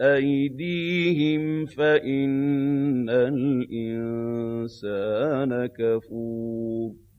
أَيْدِيهِمْ فَإِنَّ الْإِنسَانَ كَفُورٌ.